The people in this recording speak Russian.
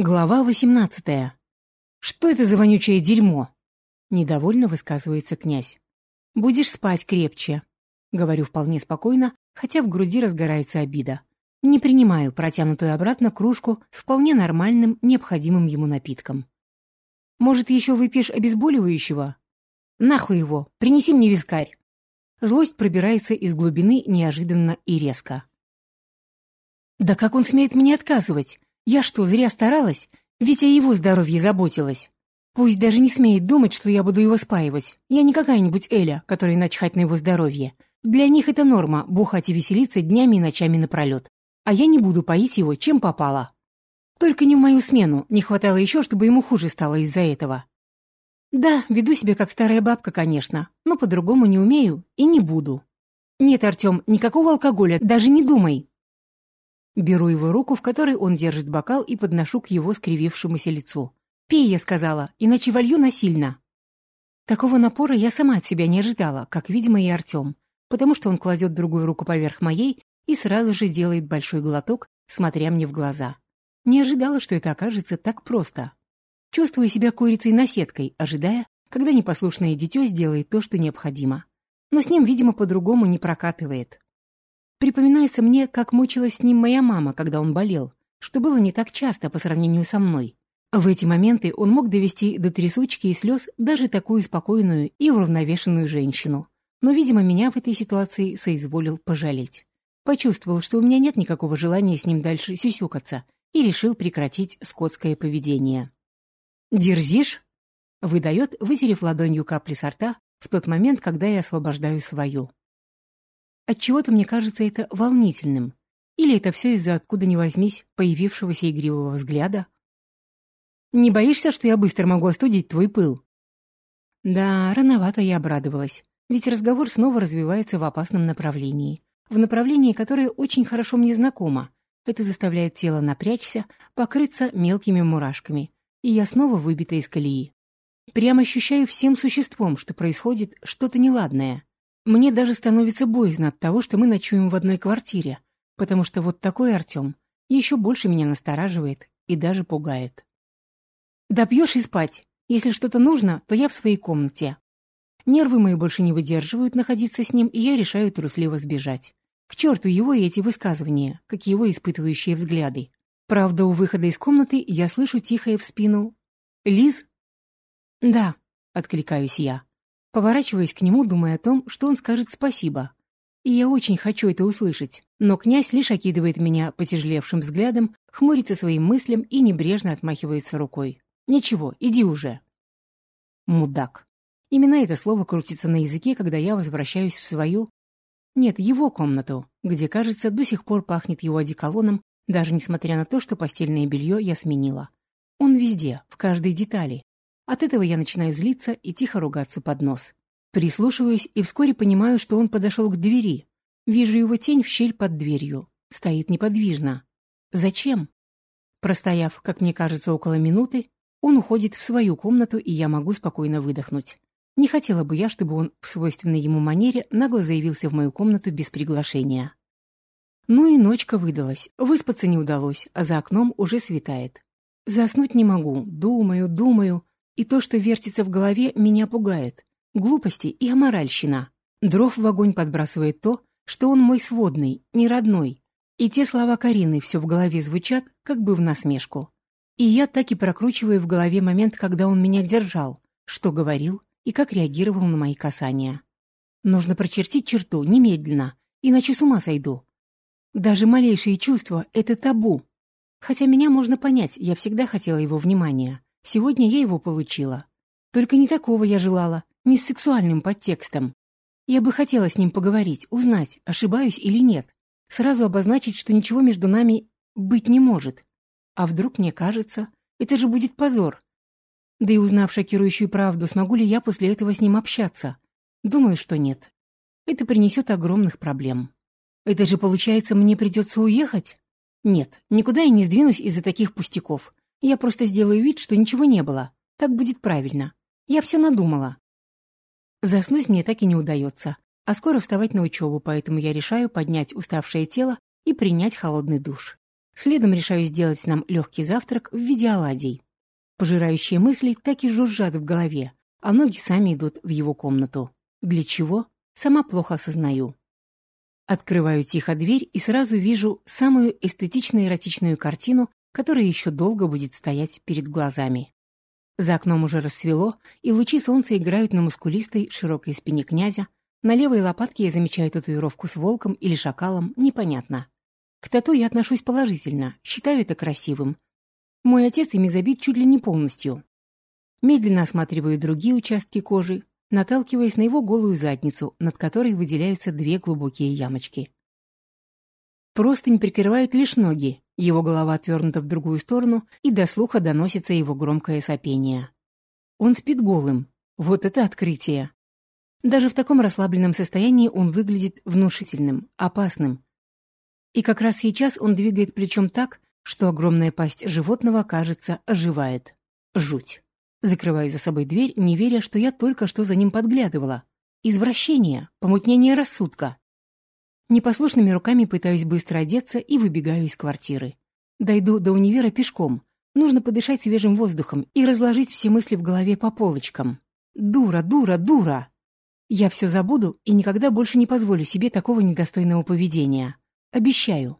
Глава восемнадцатая. «Что это за вонючее дерьмо?» Недовольно высказывается князь. «Будешь спать крепче», — говорю вполне спокойно, хотя в груди разгорается обида. Не принимаю протянутую обратно кружку с вполне нормальным, необходимым ему напитком. «Может, еще выпьешь обезболивающего?» «Нахуй его! Принеси мне вискарь!» Злость пробирается из глубины неожиданно и резко. «Да как он смеет мне отказывать? Я что, зря старалась? Ведь о его здоровье заботилась. Пусть даже не смеет думать, что я буду его спаивать. Я не какая-нибудь Эля, которая начхать на его здоровье. Для них это норма – бухать и веселиться днями и ночами напролет. А я не буду поить его, чем попало. Только не в мою смену, не хватало еще, чтобы ему хуже стало из-за этого. Да, веду себя как старая бабка, конечно, но по-другому не умею и не буду. Нет, Артем, никакого алкоголя, даже не думай. Беру его руку, в которой он держит бокал, и подношу к его скривившемуся лицу. «Пей», — я сказала, — «иначе волью насильно». Такого напора я сама от себя не ожидала, как, видимо, и Артем, потому что он кладет другую руку поверх моей и сразу же делает большой глоток, смотря мне в глаза. Не ожидала, что это окажется так просто. Чувствую себя курицей-наседкой, ожидая, когда непослушное дитё сделает то, что необходимо. Но с ним, видимо, по-другому не прокатывает. Припоминается мне, как мучилась с ним моя мама, когда он болел, что было не так часто по сравнению со мной. В эти моменты он мог довести до трясучки и слез даже такую спокойную и уравновешенную женщину. Но, видимо, меня в этой ситуации соизволил пожалеть. Почувствовал, что у меня нет никакого желания с ним дальше сюсюкаться, и решил прекратить скотское поведение. «Дерзишь?» — выдает, вытерев ладонью капли сорта в тот момент, когда я освобождаю свою. Отчего-то мне кажется это волнительным. Или это все из-за откуда ни возьмись появившегося игривого взгляда? Не боишься, что я быстро могу остудить твой пыл? Да, рановато я обрадовалась, ведь разговор снова развивается в опасном направлении. В направлении, которое очень хорошо мне знакомо. Это заставляет тело напрячься, покрыться мелкими мурашками. И я снова выбита из колеи. Прямо ощущаю всем существом, что происходит что-то неладное. Мне даже становится боязно от того, что мы ночуем в одной квартире, потому что вот такой Артем еще больше меня настораживает и даже пугает. Допьешь и спать. Если что-то нужно, то я в своей комнате. Нервы мои больше не выдерживают находиться с ним, и я решаю трусливо сбежать. К черту его и эти высказывания, как его испытывающие взгляды. Правда, у выхода из комнаты я слышу тихое в спину. «Лиз?» «Да», — откликаюсь я. Поворачиваюсь к нему, думая о том, что он скажет спасибо. И я очень хочу это услышать, но князь лишь окидывает меня потяжелевшим взглядом, хмурится своим мыслям и небрежно отмахивается рукой. «Ничего, иди уже». Мудак. Именно это слово крутится на языке, когда я возвращаюсь в свою... Нет, его комнату, где, кажется, до сих пор пахнет его одеколоном, даже несмотря на то, что постельное белье я сменила. Он везде, в каждой детали, от этого я начинаю злиться и тихо ругаться под нос. Прислушиваюсь и вскоре понимаю, что он подошел к двери. Вижу его тень в щель под дверью. Стоит неподвижно. Зачем? Простояв, как мне кажется, около минуты, он уходит в свою комнату, и я могу спокойно выдохнуть. Не хотела бы я, чтобы он в свойственной ему манере нагло заявился в мою комнату без приглашения. Ну и ночка выдалась, выспаться не удалось, а за окном уже светает. Заснуть не могу, думаю, думаю, и то, что вертится в голове, меня пугает. Глупости и аморальщина. Дров в огонь подбрасывает то, что он мой сводный, не родной. И те слова Карины все в голове звучат, как бы в насмешку. И я так и прокручиваю в голове момент, когда он меня держал, что говорил и как реагировал на мои касания. Нужно прочертить черту немедленно, иначе с ума сойду. Даже малейшие чувства — это табу. Хотя меня можно понять, я всегда хотела его внимания. Сегодня я его получила. Только не такого я желала, не с сексуальным подтекстом. Я бы хотела с ним поговорить, узнать, ошибаюсь или нет. Сразу обозначить, что ничего между нами быть не может. А вдруг мне кажется, это же будет позор. Да и узнав шокирующую правду, смогу ли я после этого с ним общаться? Думаю, что нет. Это принесет огромных проблем. Это же, получается, мне придется уехать? Нет, никуда я не сдвинусь из-за таких пустяков. Я просто сделаю вид, что ничего не было. Так будет правильно. Я все надумала. Заснуть мне так и не удается, а скоро вставать на учебу, поэтому я решаю поднять уставшее тело и принять холодный душ. Следом решаю сделать нам легкий завтрак в виде оладий. Пожирающие мысли так и жужжат в голове, а ноги сами идут в его комнату. Для чего? Сама плохо осознаю. Открываю тихо дверь и сразу вижу самую эстетично-эротичную картину, которая еще долго будет стоять перед глазами. За окном уже рассвело, и лучи солнца играют на мускулистой, широкой спине князя. На левой лопатке я замечаю татуировку с волком или шакалом, непонятно. К тату я отношусь положительно, считаю это красивым. Мой отец ими забит чуть ли не полностью. Медленно осматриваю другие участки кожи, наталкиваясь на его голую задницу, над которой выделяются две глубокие ямочки. Просто не прикрывают лишь ноги, его голова отвернута в другую сторону, и до слуха доносится его громкое сопение. Он спит голым. Вот это открытие! Даже в таком расслабленном состоянии он выглядит внушительным, опасным. И как раз сейчас он двигает плечом так, что огромная пасть животного, кажется, оживает. Жуть. Закрываю за собой дверь, не веря, что я только что за ним подглядывала. Извращение, помутнение рассудка. Непослушными руками пытаюсь быстро одеться и выбегаю из квартиры. Дойду до универа пешком. Нужно подышать свежим воздухом и разложить все мысли в голове по полочкам. Дура, дура, дура! Я все забуду и никогда больше не позволю себе такого недостойного поведения. Обещаю.